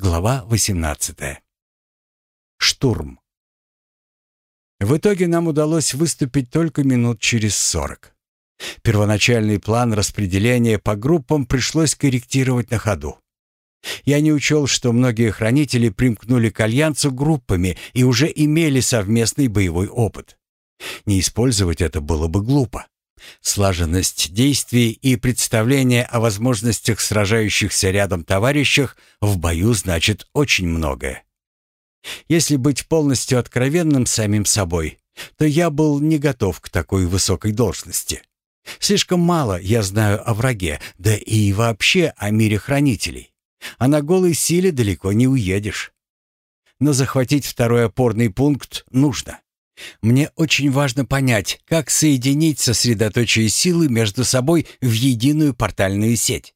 Глава 18. Штурм. В итоге нам удалось выступить только минут через сорок. Первоначальный план распределения по группам пришлось корректировать на ходу. Я не учел, что многие хранители примкнули к Альянсу группами и уже имели совместный боевой опыт. Не использовать это было бы глупо. Слаженность действий и представление о возможностях сражающихся рядом товарищах в бою значит очень многое. Если быть полностью откровенным самим собой, то я был не готов к такой высокой должности. Слишком мало я знаю о враге, да и вообще о мире хранителей. А на голой силе далеко не уедешь. Но захватить второй опорный пункт нужно. Мне очень важно понять, как соединить сосредоточие силы между собой в единую портальную сеть.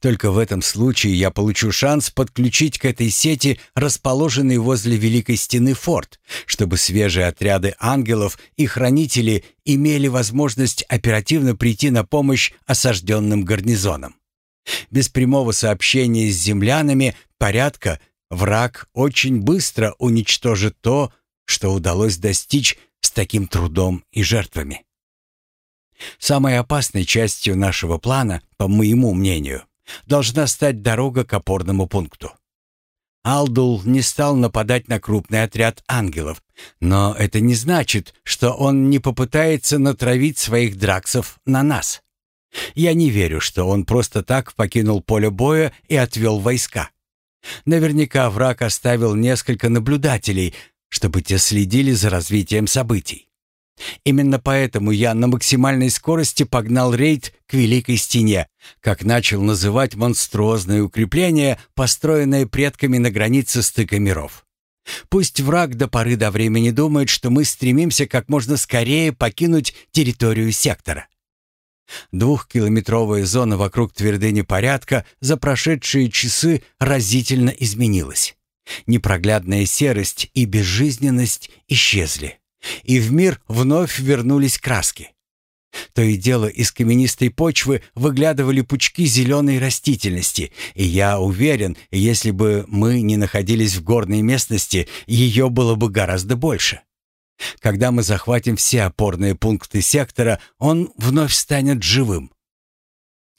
Только в этом случае я получу шанс подключить к этой сети расположенный возле Великой Стены форт, чтобы свежие отряды ангелов и хранители имели возможность оперативно прийти на помощь осажденным гарнизонам. Без прямого сообщения с землянами порядка враг очень быстро уничтожит то, что удалось достичь с таким трудом и жертвами. Самой опасной частью нашего плана, по моему мнению, должна стать дорога к опорному пункту. Алдул не стал нападать на крупный отряд ангелов, но это не значит, что он не попытается натравить своих драксов на нас. Я не верю, что он просто так покинул поле боя и отвел войска. Наверняка враг оставил несколько наблюдателей, чтобы те следили за развитием событий. Именно поэтому я на максимальной скорости погнал рейд к Великой Стене, как начал называть монструозное укрепление, построенное предками на границе стыка миров. Пусть враг до поры до времени думает, что мы стремимся как можно скорее покинуть территорию сектора. Двухкилометровая зона вокруг твердыни порядка за прошедшие часы разительно изменилась. Непроглядная серость и безжизненность исчезли, и в мир вновь вернулись краски. То и дело из каменистой почвы выглядывали пучки зеленой растительности, и я уверен, если бы мы не находились в горной местности, ее было бы гораздо больше. Когда мы захватим все опорные пункты сектора, он вновь станет живым.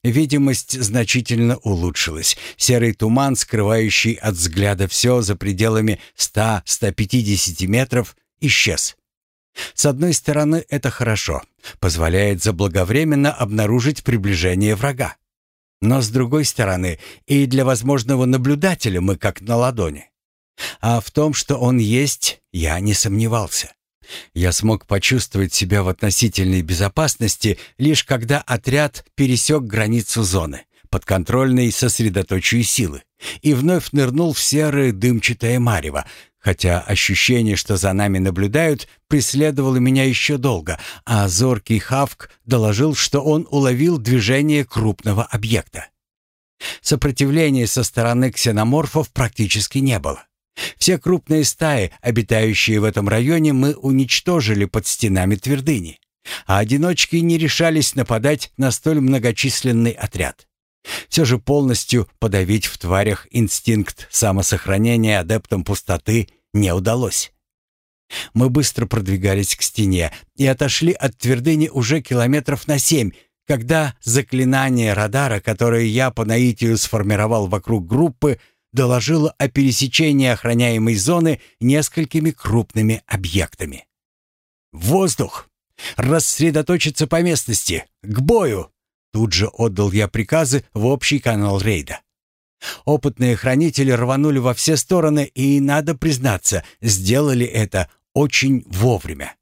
Видимость значительно улучшилась. Серый туман, скрывающий от взгляда все за пределами 100-150 метров, исчез. С одной стороны, это хорошо, позволяет заблаговременно обнаружить приближение врага. Но с другой стороны, и для возможного наблюдателя мы как на ладони. А в том, что он есть, я не сомневался. Я смог почувствовать себя в относительной безопасности лишь когда отряд пересек границу зоны, подконтрольной сосредоточию силы, и вновь нырнул в серое дымчатое марево, хотя ощущение, что за нами наблюдают, преследовало меня еще долго, а зоркий Хавк доложил, что он уловил движение крупного объекта. Сопротивления со стороны ксеноморфов практически не было. Все крупные стаи, обитающие в этом районе, мы уничтожили под стенами твердыни, а одиночки не решались нападать на столь многочисленный отряд. Все же полностью подавить в тварях инстинкт самосохранения адептам пустоты не удалось. Мы быстро продвигались к стене и отошли от твердыни уже километров на семь, когда заклинание радара, которое я по наитию сформировал вокруг группы, доложила о пересечении охраняемой зоны несколькими крупными объектами. «Воздух! Рассредоточиться по местности! К бою!» Тут же отдал я приказы в общий канал рейда. Опытные хранители рванули во все стороны и, надо признаться, сделали это очень вовремя.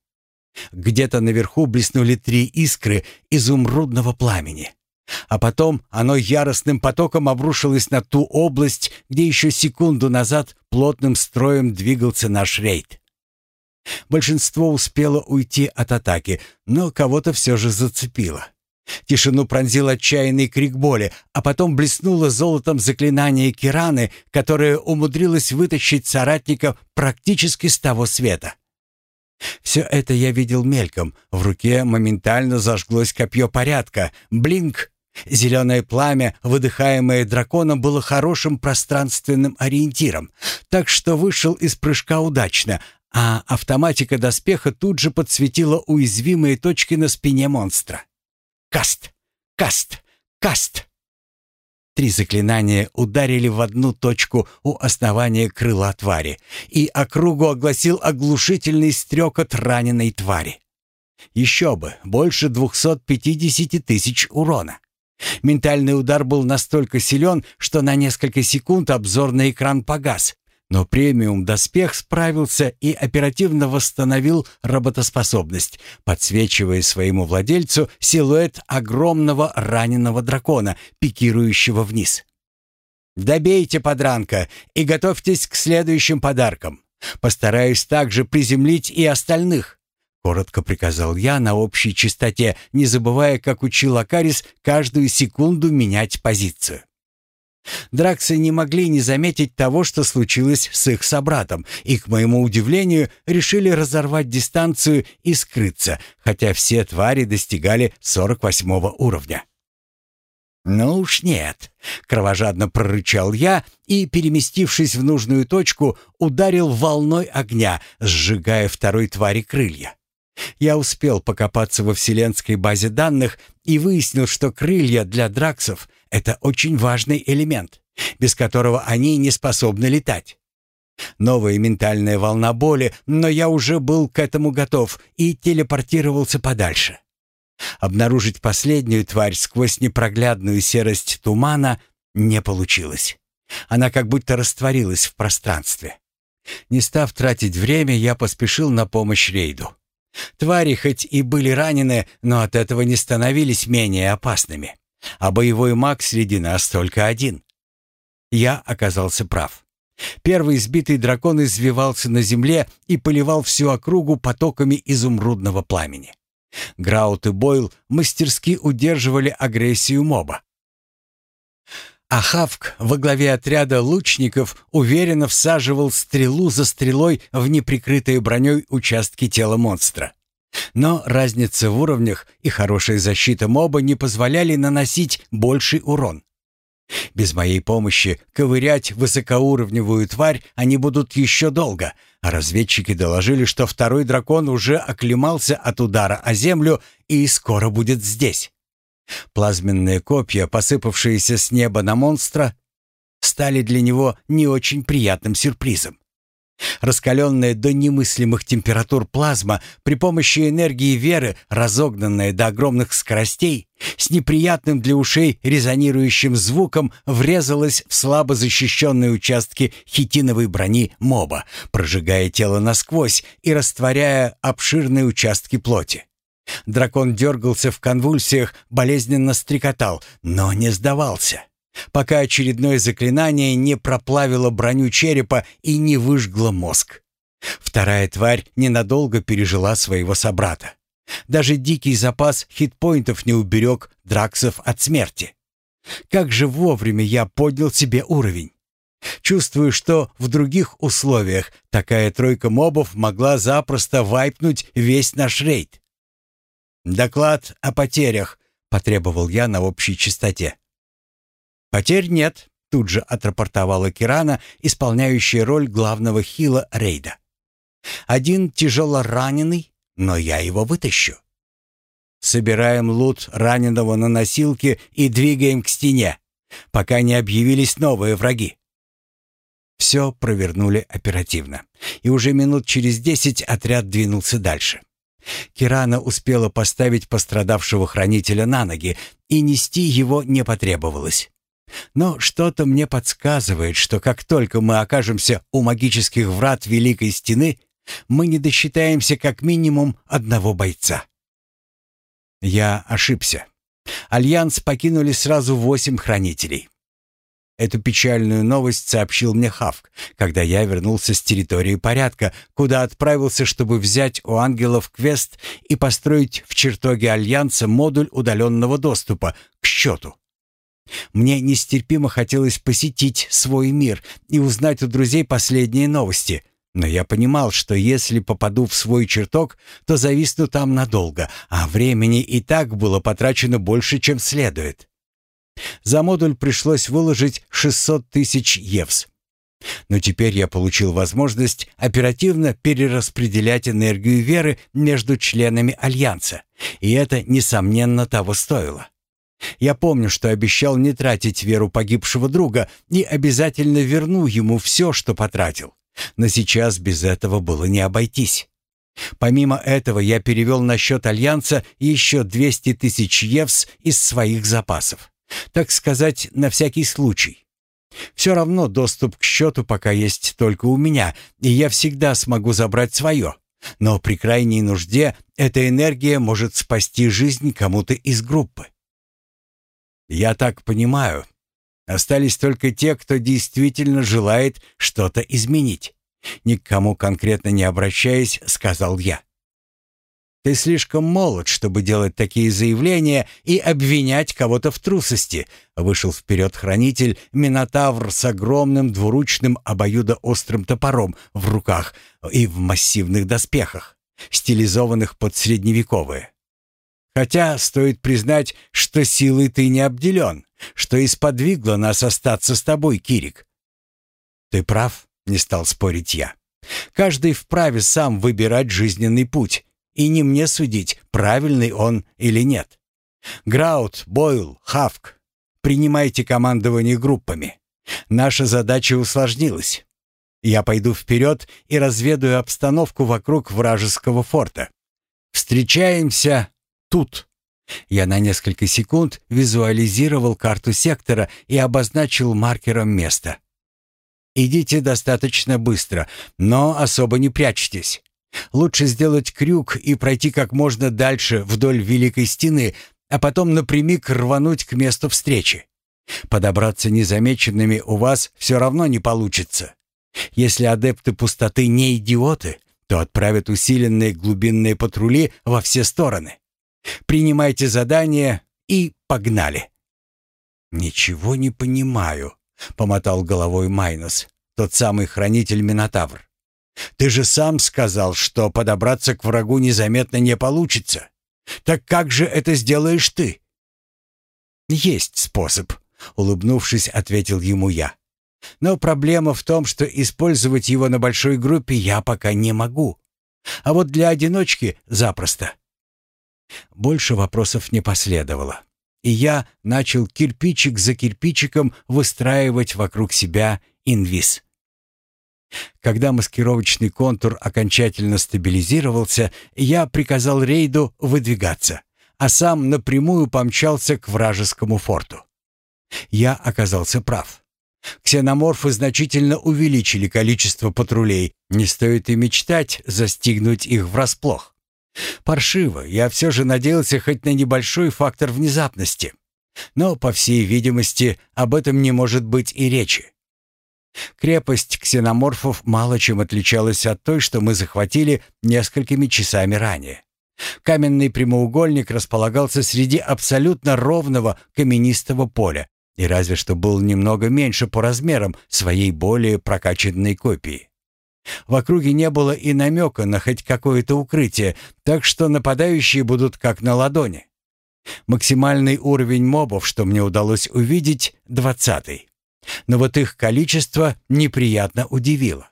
Где-то наверху блеснули три искры изумрудного пламени. А потом оно яростным потоком обрушилось на ту область, где еще секунду назад плотным строем двигался наш рейд. Большинство успело уйти от атаки, но кого-то все же зацепило. Тишину пронзил отчаянный крик боли, а потом блеснуло золотом заклинание Кираны, которое умудрилось вытащить соратника практически с того света. Все это я видел мельком. В руке моментально зажглось копье порядка. Блинк, Зеленое пламя, выдыхаемое драконом, было хорошим пространственным ориентиром, так что вышел из прыжка удачно, а автоматика доспеха тут же подсветила уязвимые точки на спине монстра. «Каст! Каст! Каст!» Три заклинания ударили в одну точку у основания крыла твари, и округу огласил оглушительный стрекот раненой твари. Еще бы, больше 250 тысяч урона. Ментальный удар был настолько силен, что на несколько секунд обзорный экран погас, но премиум-доспех справился и оперативно восстановил работоспособность, подсвечивая своему владельцу силуэт огромного раненого дракона, пикирующего вниз. «Добейте подранка и готовьтесь к следующим подаркам. Постараюсь также приземлить и остальных», — коротко приказал я на общей частоте, не забывая, как учил Акарис, каждую секунду менять позицию. Драксы не могли не заметить того, что случилось с их собратом, и, к моему удивлению, решили разорвать дистанцию и скрыться, хотя все твари достигали 48 уровня. «Ну уж нет», — кровожадно прорычал я и, переместившись в нужную точку, ударил волной огня, сжигая второй твари крылья. Я успел покопаться во вселенской базе данных и выяснил, что крылья для драксов — это очень важный элемент, без которого они не способны летать. Новая ментальная волна боли, но я уже был к этому готов и телепортировался подальше. Обнаружить последнюю тварь сквозь непроглядную серость тумана не получилось. Она как будто растворилась в пространстве. Не став тратить время, я поспешил на помощь рейду. Твари хоть и были ранены, но от этого не становились менее опасными. А боевой маг среди нас только один. Я оказался прав. Первый сбитый дракон извивался на земле и поливал всю округу потоками изумрудного пламени. Граут и Бойл мастерски удерживали агрессию моба. А Хавк во главе отряда лучников уверенно всаживал стрелу за стрелой в неприкрытые броней участки тела монстра. Но разница в уровнях и хорошая защита моба не позволяли наносить больший урон. Без моей помощи ковырять высокоуровневую тварь они будут еще долго, а разведчики доложили, что второй дракон уже оклемался от удара о землю и скоро будет здесь. Плазменные копья, посыпавшиеся с неба на монстра, стали для него не очень приятным сюрпризом. Раскаленная до немыслимых температур плазма при помощи энергии веры, разогнанная до огромных скоростей, с неприятным для ушей резонирующим звуком врезалась в слабо защищенные участки хитиновой брони моба, прожигая тело насквозь и растворяя обширные участки плоти. Дракон дергался в конвульсиях, болезненно стрекотал, но не сдавался пока очередное заклинание не проплавило броню черепа и не выжгло мозг. Вторая тварь ненадолго пережила своего собрата. Даже дикий запас хитпоинтов не уберег Драксов от смерти. Как же вовремя я поднял себе уровень. Чувствую, что в других условиях такая тройка мобов могла запросто вайпнуть весь наш рейд. «Доклад о потерях», — потребовал я на общей частоте. «Потерь нет», — тут же отрапортовала Кирана, исполняющая роль главного хила рейда. «Один тяжело раненый, но я его вытащу». «Собираем лут раненого на носилке и двигаем к стене, пока не объявились новые враги». Все провернули оперативно, и уже минут через десять отряд двинулся дальше. Кирана успела поставить пострадавшего хранителя на ноги, и нести его не потребовалось. Но что-то мне подсказывает, что как только мы окажемся у магических врат Великой Стены, мы не досчитаемся как минимум одного бойца. Я ошибся. Альянс покинули сразу восемь хранителей. Эту печальную новость сообщил мне Хавк, когда я вернулся с территории порядка, куда отправился, чтобы взять у ангелов квест и построить в чертоге Альянса модуль удаленного доступа к счету. Мне нестерпимо хотелось посетить свой мир и узнать у друзей последние новости, но я понимал, что если попаду в свой чертог, то зависну там надолго, а времени и так было потрачено больше, чем следует. За модуль пришлось выложить 600 тысяч евс. Но теперь я получил возможность оперативно перераспределять энергию веры между членами Альянса, и это, несомненно, того стоило. Я помню, что обещал не тратить веру погибшего друга и обязательно верну ему все, что потратил. Но сейчас без этого было не обойтись. Помимо этого я перевел на счет Альянса еще 200 тысяч евс из своих запасов. Так сказать, на всякий случай. Все равно доступ к счету пока есть только у меня, и я всегда смогу забрать свое. Но при крайней нужде эта энергия может спасти жизнь кому-то из группы. Я так понимаю, остались только те, кто действительно желает что-то изменить. Никому конкретно не обращаясь, сказал я. Ты слишком молод, чтобы делать такие заявления и обвинять кого-то в трусости. Вышел вперед хранитель Минотавр с огромным двуручным обоюдоострым топором в руках и в массивных доспехах, стилизованных под средневековые. Хотя стоит признать, что силой ты не обделен, что и сподвигло нас остаться с тобой, Кирик. Ты прав, не стал спорить я. Каждый вправе сам выбирать жизненный путь и не мне судить, правильный он или нет. Граут, Бойл, Хавк, принимайте командование группами. Наша задача усложнилась. Я пойду вперед и разведаю обстановку вокруг вражеского форта. Встречаемся тут. Я на несколько секунд визуализировал карту сектора и обозначил маркером место. Идите достаточно быстро, но особо не прячьтесь. Лучше сделать крюк и пройти как можно дальше вдоль Великой Стены, а потом напрямик рвануть к месту встречи. Подобраться незамеченными у вас все равно не получится. Если адепты пустоты не идиоты, то отправят усиленные глубинные патрули во все стороны. Принимайте задание и погнали. «Ничего не понимаю», — помотал головой Майнос, тот самый хранитель Минотавр. Ты же сам сказал, что подобраться к врагу незаметно не получится. Так как же это сделаешь ты? Есть способ, улыбнувшись, ответил ему я. Но проблема в том, что использовать его на большой группе я пока не могу. А вот для одиночки запросто. Больше вопросов не последовало. И я начал кирпичик за кирпичиком выстраивать вокруг себя инвиз. Когда маскировочный контур окончательно стабилизировался, я приказал рейду выдвигаться, а сам напрямую помчался к вражескому форту. Я оказался прав. Ксеноморфы значительно увеличили количество патрулей, не стоит и мечтать застигнуть их врасплох. Паршиво, я все же надеялся хоть на небольшой фактор внезапности. Но, по всей видимости, об этом не может быть и речи. Крепость ксеноморфов мало чем отличалась от той, что мы захватили несколькими часами ранее. Каменный прямоугольник располагался среди абсолютно ровного каменистого поля и разве что был немного меньше по размерам своей более прокачанной копии. В округе не было и намека на хоть какое-то укрытие, так что нападающие будут как на ладони. Максимальный уровень мобов, что мне удалось увидеть, двадцатый. Но вот их количество неприятно удивило.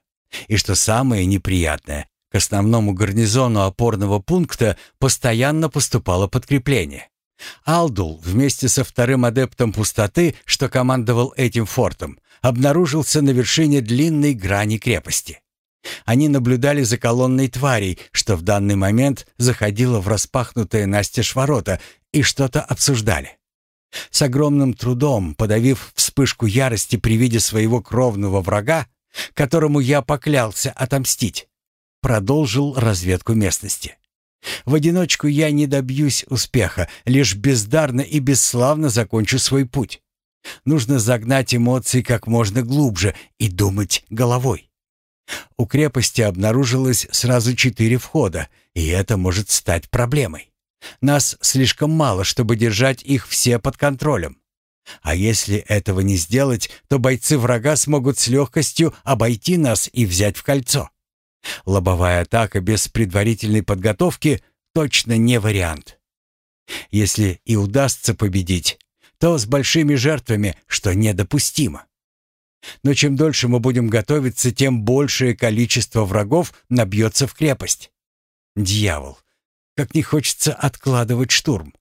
И что самое неприятное, к основному гарнизону опорного пункта постоянно поступало подкрепление. Алдул вместе со вторым адептом пустоты, что командовал этим фортом, обнаружился на вершине длинной грани крепости. Они наблюдали за колонной тварей, что в данный момент заходила в распахнутые настежь ворота, и что-то обсуждали. С огромным трудом, подавив вспышку ярости при виде своего кровного врага, которому я поклялся отомстить, продолжил разведку местности. В одиночку я не добьюсь успеха, лишь бездарно и бесславно закончу свой путь. Нужно загнать эмоции как можно глубже и думать головой. У крепости обнаружилось сразу четыре входа, и это может стать проблемой. Нас слишком мало, чтобы держать их все под контролем. А если этого не сделать, то бойцы врага смогут с легкостью обойти нас и взять в кольцо. Лобовая атака без предварительной подготовки точно не вариант. Если и удастся победить, то с большими жертвами, что недопустимо. Но чем дольше мы будем готовиться, тем большее количество врагов набьется в крепость. Дьявол, как не хочется откладывать штурм.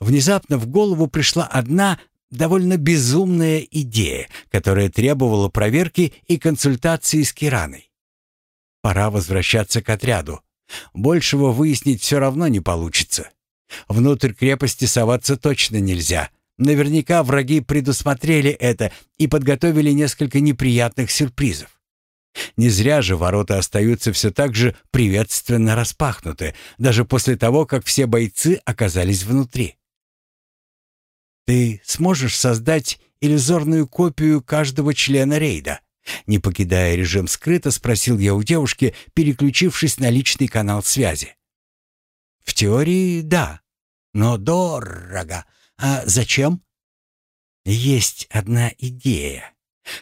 Внезапно в голову пришла одна довольно безумная идея, которая требовала проверки и консультации с Кираной. Пора возвращаться к отряду. Большего выяснить все равно не получится. Внутрь крепости соваться точно нельзя. Наверняка враги предусмотрели это и подготовили несколько неприятных сюрпризов. Не зря же ворота остаются все так же приветственно распахнуты, даже после того, как все бойцы оказались внутри. «Ты сможешь создать иллюзорную копию каждого члена рейда?» Не покидая режим скрыто, спросил я у девушки, переключившись на личный канал связи. «В теории, да. Но дорого. А зачем?» «Есть одна идея.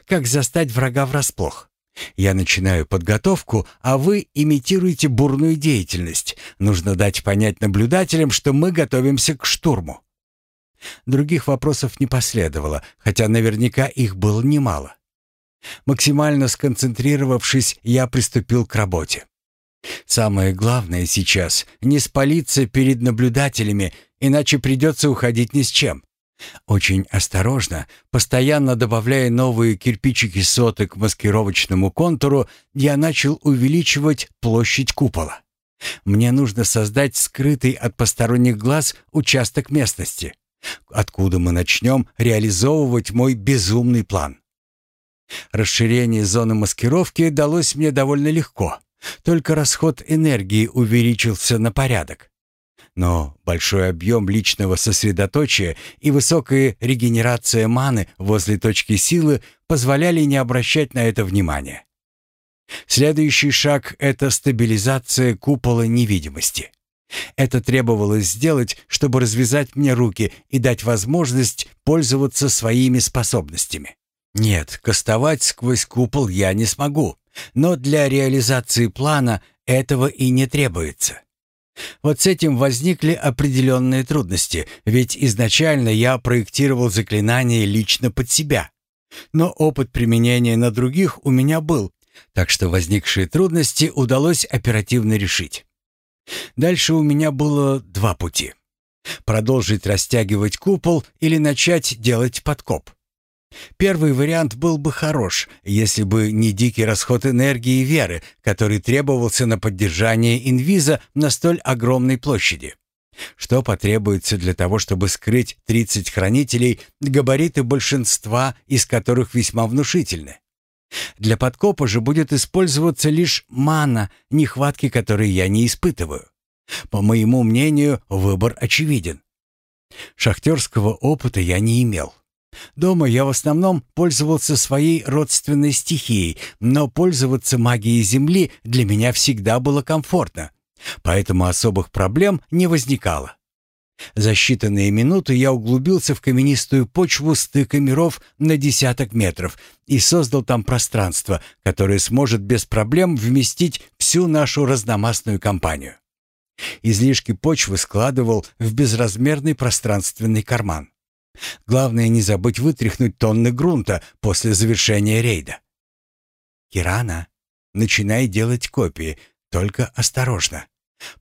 Как застать врага врасплох?» Я начинаю подготовку, а вы имитируете бурную деятельность. Нужно дать понять наблюдателям, что мы готовимся к штурму. Других вопросов не последовало, хотя наверняка их было немало. Максимально сконцентрировавшись, я приступил к работе. Самое главное сейчас — не спалиться перед наблюдателями, иначе придется уходить ни с чем. Очень осторожно, постоянно добавляя новые кирпичики соты к маскировочному контуру, я начал увеличивать площадь купола. Мне нужно создать скрытый от посторонних глаз участок местности, откуда мы начнем реализовывать мой безумный план. Расширение зоны маскировки далось мне довольно легко, только расход энергии увеличился на порядок. Но большой объем личного сосредоточия и высокая регенерация маны возле точки силы позволяли не обращать на это внимания. Следующий шаг — это стабилизация купола невидимости. Это требовалось сделать, чтобы развязать мне руки и дать возможность пользоваться своими способностями. Нет, кастовать сквозь купол я не смогу, но для реализации плана этого и не требуется. Вот с этим возникли определенные трудности, ведь изначально я проектировал заклинание лично под себя. Но опыт применения на других у меня был, так что возникшие трудности удалось оперативно решить. Дальше у меня было два пути. Продолжить растягивать купол или начать делать подкоп. Первый вариант был бы хорош, если бы не дикий расход энергии и веры, который требовался на поддержание инвиза на столь огромной площади. Что потребуется для того, чтобы скрыть 30 хранителей, габариты большинства из которых весьма внушительны? Для подкопа же будет использоваться лишь мана, нехватки которой я не испытываю. По моему мнению, выбор очевиден. Шахтерского опыта я не имел. Дома я в основном пользовался своей родственной стихией, но пользоваться магией Земли для меня всегда было комфортно, поэтому особых проблем не возникало. За считанные минуты я углубился в каменистую почву стыка миров на десяток метров и создал там пространство, которое сможет без проблем вместить всю нашу разномастную компанию. Излишки почвы складывал в безразмерный пространственный карман. Главное не забыть вытряхнуть тонны грунта после завершения рейда. Кирана, начинай делать копии, только осторожно.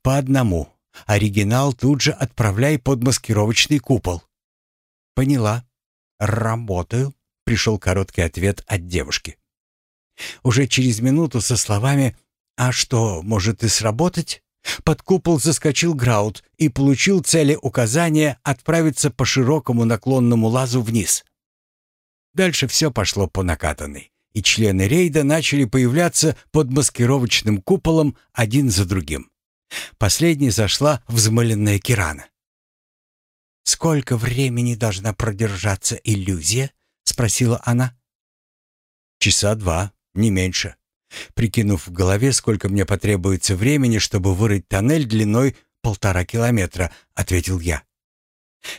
По одному. Оригинал тут же отправляй под маскировочный купол. Поняла. Работаю, пришел короткий ответ от девушки. Уже через минуту со словами «А что, может и сработать?» Под купол заскочил Граут и получил цели указания отправиться по широкому наклонному лазу вниз. Дальше все пошло по накатанной, и члены рейда начали появляться под маскировочным куполом один за другим. Последней зашла взмыленная Кирана. «Сколько времени должна продержаться иллюзия?» — спросила она. «Часа два, не меньше», Прикинув в голове, сколько мне потребуется времени, чтобы вырыть тоннель длиной полтора километра, ответил я.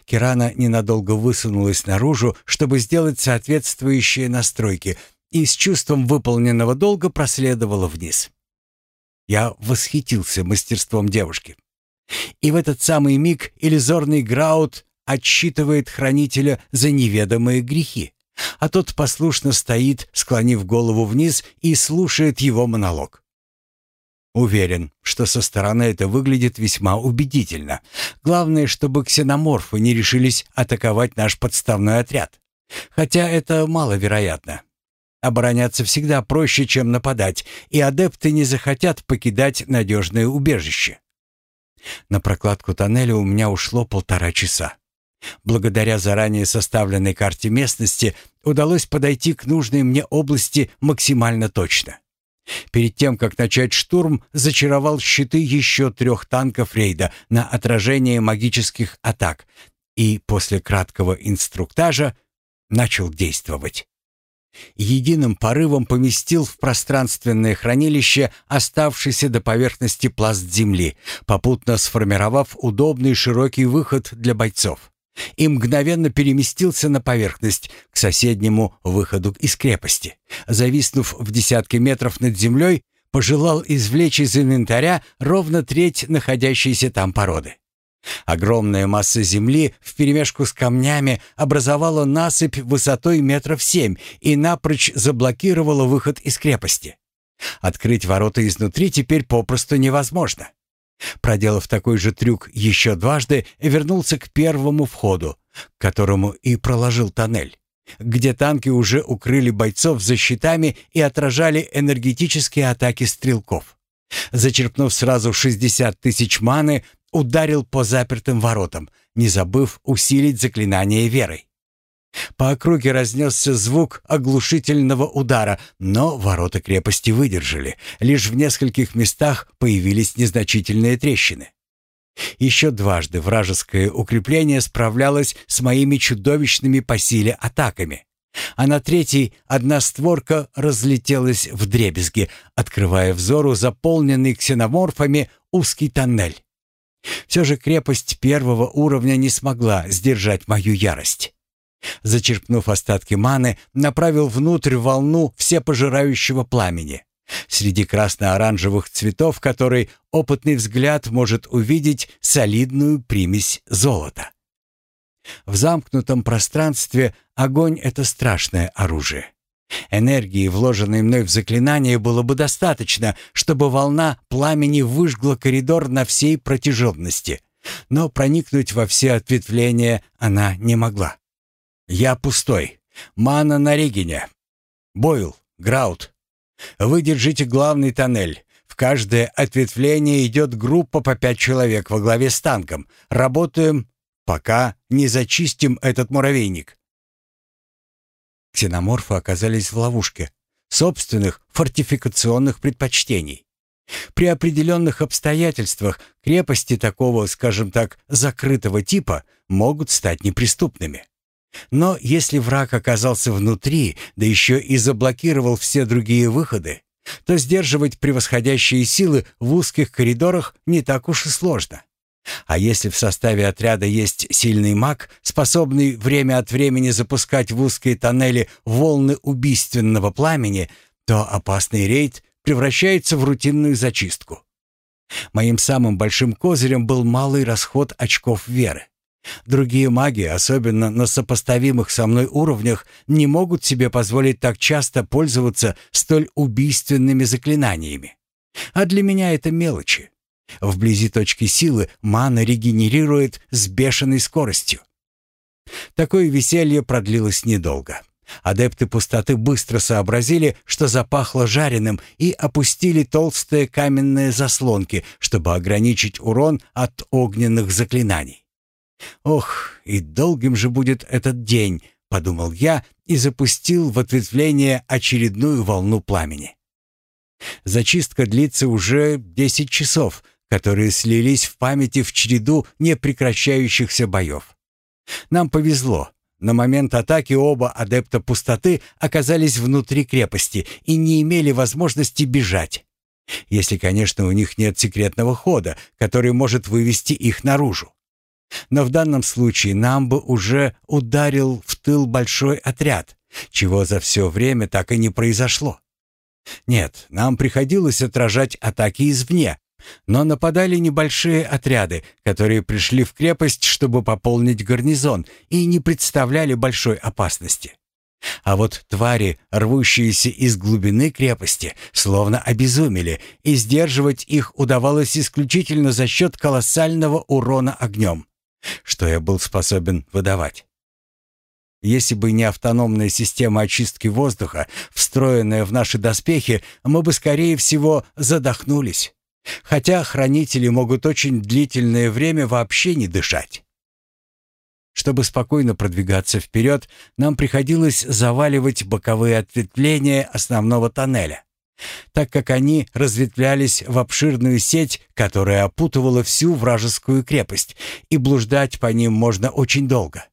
Кирана ненадолго высунулась наружу, чтобы сделать соответствующие настройки, и с чувством выполненного долга проследовала вниз. Я восхитился мастерством девушки. И в этот самый миг иллюзорный Граут отсчитывает хранителя за неведомые грехи, а тот послушно стоит, склонив голову вниз и слушает его монолог. Уверен, что со стороны это выглядит весьма убедительно. Главное, чтобы ксеноморфы не решились атаковать наш подставной отряд. Хотя это маловероятно. Обороняться всегда проще, чем нападать, и адепты не захотят покидать надежное убежище. На прокладку тоннеля у меня ушло полтора часа. Благодаря заранее составленной карте местности удалось подойти к нужной мне области максимально точно. Перед тем, как начать штурм, зачаровал щиты еще трех танков рейда на отражение магических атак и после краткого инструктажа начал действовать. Единым порывом поместил в пространственное хранилище оставшийся до поверхности пласт земли, попутно сформировав удобный широкий выход для бойцов и мгновенно переместился на поверхность, к соседнему выходу из крепости. Зависнув в десятке метров над землей, пожелал извлечь из инвентаря ровно треть находящейся там породы. Огромная масса земли вперемешку с камнями образовала насыпь высотой метров семь и напрочь заблокировала выход из крепости. Открыть ворота изнутри теперь попросту невозможно. Проделав такой же трюк еще дважды, вернулся к первому входу, к которому и проложил тоннель, где танки уже укрыли бойцов за щитами и отражали энергетические атаки стрелков. Зачерпнув сразу 60 тысяч маны, ударил по запертым воротам, не забыв усилить заклинание верой. По округе разнесся звук оглушительного удара, но ворота крепости выдержали. Лишь в нескольких местах появились незначительные трещины. Еще дважды вражеское укрепление справлялось с моими чудовищными по силе атаками. А на третий одна створка разлетелась в дребезги, открывая взору заполненный ксеноморфами узкий тоннель. Все же крепость первого уровня не смогла сдержать мою ярость. Зачерпнув остатки маны, направил внутрь волну всепожирающего пламени. Среди красно-оранжевых цветов, который опытный взгляд может увидеть солидную примесь золота. В замкнутом пространстве огонь — это страшное оружие. Энергии, вложенной мной в заклинание, было бы достаточно, чтобы волна пламени выжгла коридор на всей протяженности, но проникнуть во все ответвления она не могла. «Я пустой. Мана на Регине. Бойл, Граут. Вы держите главный тоннель. В каждое ответвление идет группа по пять человек во главе с танком. Работаем, пока не зачистим этот муравейник». Ксеноморфы оказались в ловушке собственных фортификационных предпочтений. При определенных обстоятельствах крепости такого, скажем так, закрытого типа могут стать неприступными. Но если враг оказался внутри, да еще и заблокировал все другие выходы, то сдерживать превосходящие силы в узких коридорах не так уж и сложно. А если в составе отряда есть сильный маг, способный время от времени запускать в узкие тоннели волны убийственного пламени, то опасный рейд превращается в рутинную зачистку. Моим самым большим козырем был малый расход очков веры. Другие маги, особенно на сопоставимых со мной уровнях, не могут себе позволить так часто пользоваться столь убийственными заклинаниями. А для меня это мелочи. Вблизи точки силы мана регенерирует с бешеной скоростью. Такое веселье продлилось недолго. Адепты пустоты быстро сообразили, что запахло жареным, и опустили толстые каменные заслонки, чтобы ограничить урон от огненных заклинаний. «Ох, и долгим же будет этот день», — подумал я и запустил в ответвление очередную волну пламени. Зачистка длится уже десять часов, которые слились в памяти в череду непрекращающихся боев. Нам повезло. На момент атаки оба адепта пустоты оказались внутри крепости и не имели возможности бежать. Если, конечно, у них нет секретного хода, который может вывести их наружу. Но в данном случае нам бы уже ударил в тыл большой отряд, чего за все время так и не произошло. Нет, нам приходилось отражать атаки извне, Но нападали небольшие отряды, которые пришли в крепость, чтобы пополнить гарнизон, и не представляли большой опасности. А вот твари, рвущиеся из глубины крепости, словно обезумели, и сдерживать их удавалось исключительно за счет колоссального урона огнем, что я был способен выдавать. Если бы не автономная система очистки воздуха, встроенная в наши доспехи, мы бы, скорее всего, задохнулись. Хотя хранители могут очень длительное время вообще не дышать. Чтобы спокойно продвигаться вперед, нам приходилось заваливать боковые ответвления основного тоннеля, так как они разветвлялись в обширную сеть, которая опутывала всю вражескую крепость, и блуждать по ним можно очень долго.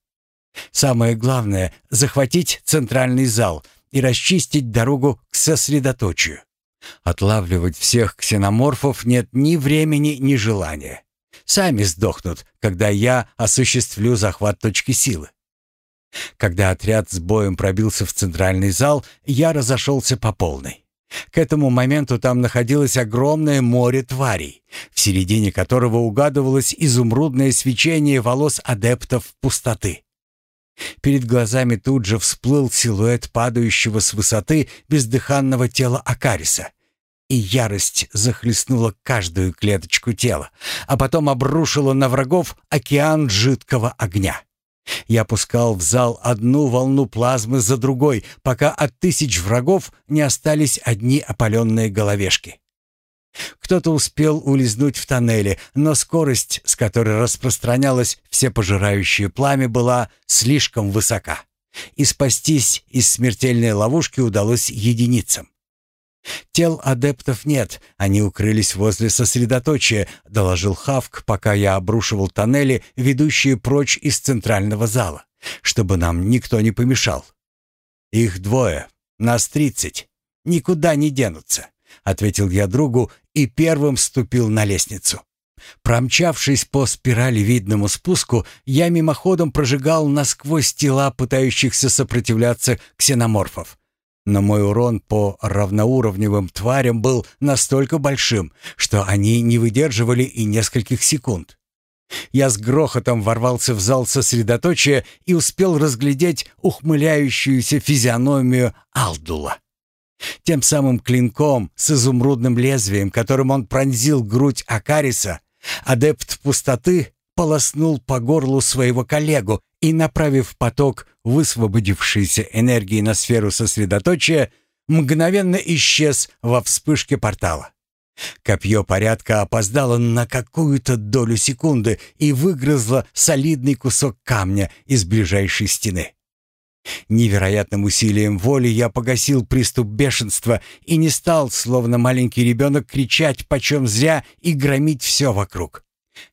Самое главное — захватить центральный зал и расчистить дорогу к сосредоточию. Отлавливать всех ксеноморфов нет ни времени, ни желания. Сами сдохнут, когда я осуществлю захват точки силы. Когда отряд с боем пробился в центральный зал, я разошелся по полной. К этому моменту там находилось огромное море тварей, в середине которого угадывалось изумрудное свечение волос адептов пустоты. Перед глазами тут же всплыл силуэт падающего с высоты бездыханного тела Акариса, и ярость захлестнула каждую клеточку тела, а потом обрушила на врагов океан жидкого огня. Я пускал в зал одну волну плазмы за другой, пока от тысяч врагов не остались одни опаленные головешки. Кто-то успел улизнуть в тоннеле, но скорость, с которой распространялось всепожирающее пламя, была слишком высока. И спастись из смертельной ловушки удалось единицам. «Тел адептов нет, они укрылись возле сосредоточия», — доложил Хавк, пока я обрушивал тоннели, ведущие прочь из центрального зала, чтобы нам никто не помешал. «Их двое, нас тридцать, никуда не денутся», — ответил я другу и первым ступил на лестницу. Промчавшись по спирали видному спуску, я мимоходом прожигал насквозь тела пытающихся сопротивляться ксеноморфов. Но мой урон по равноуровневым тварям был настолько большим, что они не выдерживали и нескольких секунд. Я с грохотом ворвался в зал сосредоточия и успел разглядеть ухмыляющуюся физиономию Алдула. Тем самым клинком с изумрудным лезвием, которым он пронзил грудь Акариса, адепт пустоты полоснул по горлу своего коллегу и, направив поток высвободившейся энергии на сферу сосредоточия, мгновенно исчез во вспышке портала. Копье порядка опоздало на какую-то долю секунды и выгрызло солидный кусок камня из ближайшей стены. Невероятным усилием воли я погасил приступ бешенства и не стал, словно маленький ребенок, кричать почем зря и громить все вокруг.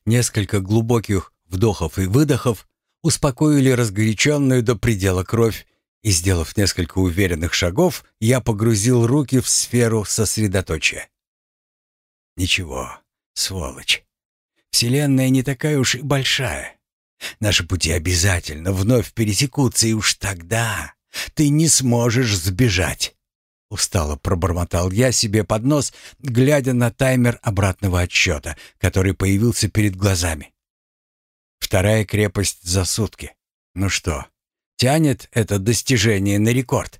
Несколько глубоких вдохов и выдохов успокоили разгоряченную до предела кровь, и, сделав несколько уверенных шагов, я погрузил руки в сферу сосредоточия. Ничего, сволочь. Вселенная не такая уж и большая. Наши пути обязательно вновь пересекутся, и уж тогда ты не сможешь сбежать. Устало пробормотал я себе под нос, глядя на таймер обратного отсчета, который появился перед глазами. Вторая крепость за сутки. Ну что, тянет это достижение на рекорд?